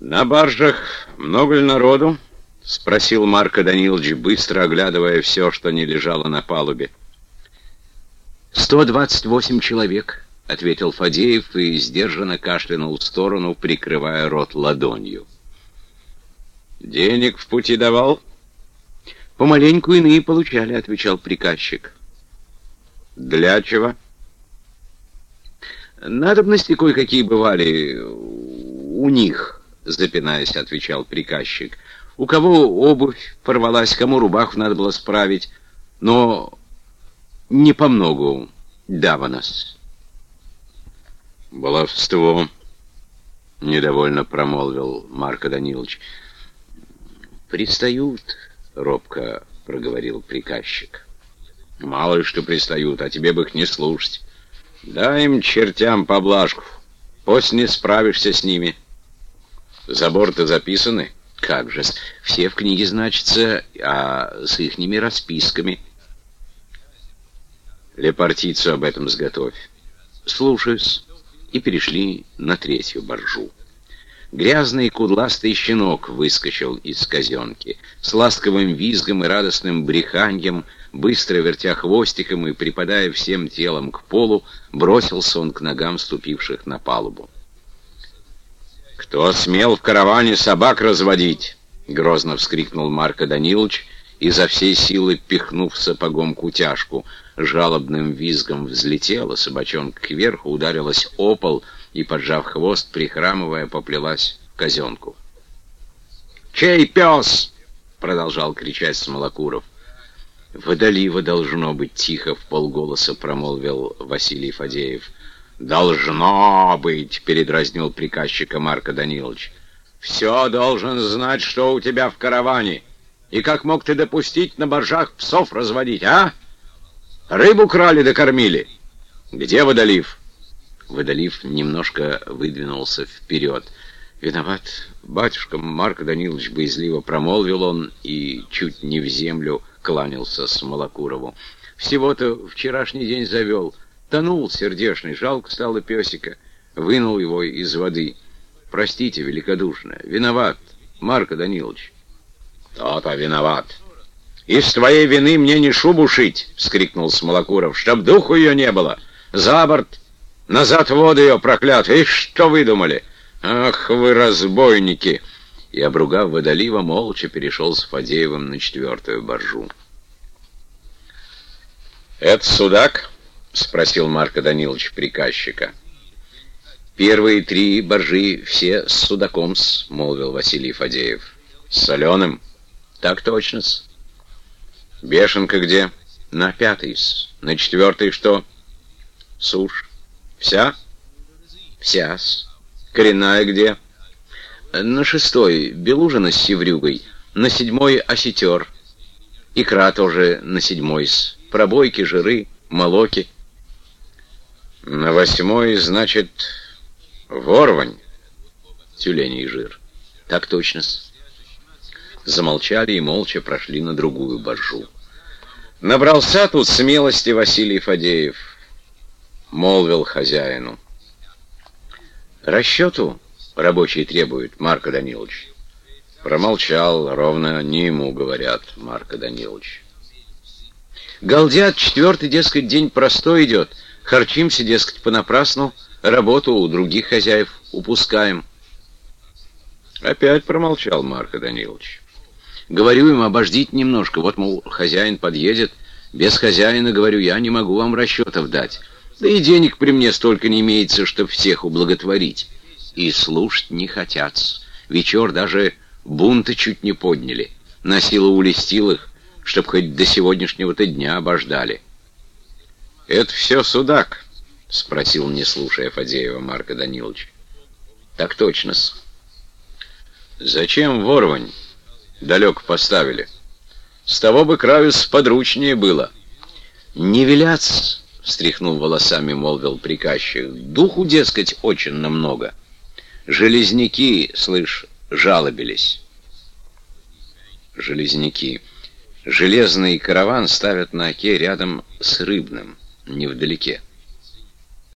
«На баржах много ли народу?» — спросил Марко Данилович, быстро оглядывая все, что не лежало на палубе. «Сто двадцать восемь человек», — ответил Фадеев и сдержанно кашлянул в сторону, прикрывая рот ладонью. «Денег в пути давал?» «Помаленьку иные получали», — отвечал приказчик. «Для чего?» «Надобности кое-какие бывали у них», — запинаясь, отвечал приказчик. «У кого обувь порвалась, кому рубаху надо было справить, но не по многу даванос». «Баловство», — недовольно промолвил Марко Данилович. «Пристают», — робко проговорил приказчик. «Мало ли что пристают, а тебе бы их не слушать. Дай им чертям поблажку, после не справишься с ними. Заборы-то записаны?» «Как же, все в книге значатся, а с ихними расписками». «Лепартицу об этом сготовь». «Слушаюсь» и перешли на третью боржу. Грязный кудластый щенок выскочил из казенки. С ласковым визгом и радостным бреханьем, быстро вертя хвостиком и припадая всем телом к полу, бросился он к ногам ступивших на палубу. «Кто смел в караване собак разводить?» — грозно вскрикнул Марко Данилович, изо всей силы пихнув сапогом кутяшку. Жалобным визгом взлетела, собачонка кверху ударилась о пол — и, поджав хвост, прихрамывая, поплелась в казенку. «Чей пес?» — продолжал кричать Смолокуров. «Водолива должно быть тихо», — в полголоса промолвил Василий Фадеев. «Должно быть», — передразнил приказчика Марко Данилович. «Все должен знать, что у тебя в караване. И как мог ты допустить на боржах псов разводить, а? Рыбу крали да кормили. Где водолив?» Водолив немножко выдвинулся вперед. «Виноват, батюшка Марк Данилович боязливо промолвил он и чуть не в землю кланялся Смолокурову. Всего-то вчерашний день завел. Тонул сердешный, жалко стало песика. Вынул его из воды. Простите, великодушно. Виноват, Марко Данилович». «То-то виноват. Из твоей вины мне не шубу шить!» — вскрикнул Смолокуров. «Чтоб духу ее не было! За борт!» Назад в воду ее, проклятый! И что вы думали? Ах вы, разбойники!» И, обругав водолива, молча перешел с Фадеевым на четвертую боржу. «Это судак?» — спросил Марко Данилович приказчика. «Первые три боржи все с судаком-с», — молвил Василий Фадеев. «С соленым?» «Так точно-с». «Бешенка где?» «На пятый-с». «На четвертый что?» «Сушь». Вся? Вся-с. Коренная где? На шестой Белужина с севрюгой, на седьмой осетер. Икра тоже на седьмой-с. Пробойки, жиры, молоки. На восьмой, значит, ворвань. Тюленей жир. Так точно-с. Замолчали и молча прошли на другую боржу. Набрался тут смелости Василий Фадеев. — молвил хозяину. «Расчету рабочие требуют, Марко Данилович». Промолчал, ровно не ему говорят, Марко Данилович. «Галдят, четвертый, дескать, день простой идет. Харчимся, дескать, понапрасну, работу у других хозяев упускаем». Опять промолчал Марко Данилович. «Говорю им, обождите немножко, вот, мол, хозяин подъедет. Без хозяина, говорю, я не могу вам расчетов дать». Да и денег при мне столько не имеется, чтобы всех ублаготворить. И слушать не хотят. Вечер даже бунты чуть не подняли. На силу улестил их, чтоб хоть до сегодняшнего-то дня обождали. — Это все судак? — спросил, не слушая Фадеева Марка Данилович. — Так точно-с. — Зачем ворвань далеко поставили? С того бы краю сподручнее было. — Не велят встряхнул волосами, молвил приказчик. Духу, дескать, очень намного. Железняки, слышь, жалобились. Железняки. Железный караван ставят на оке рядом с рыбным, невдалеке.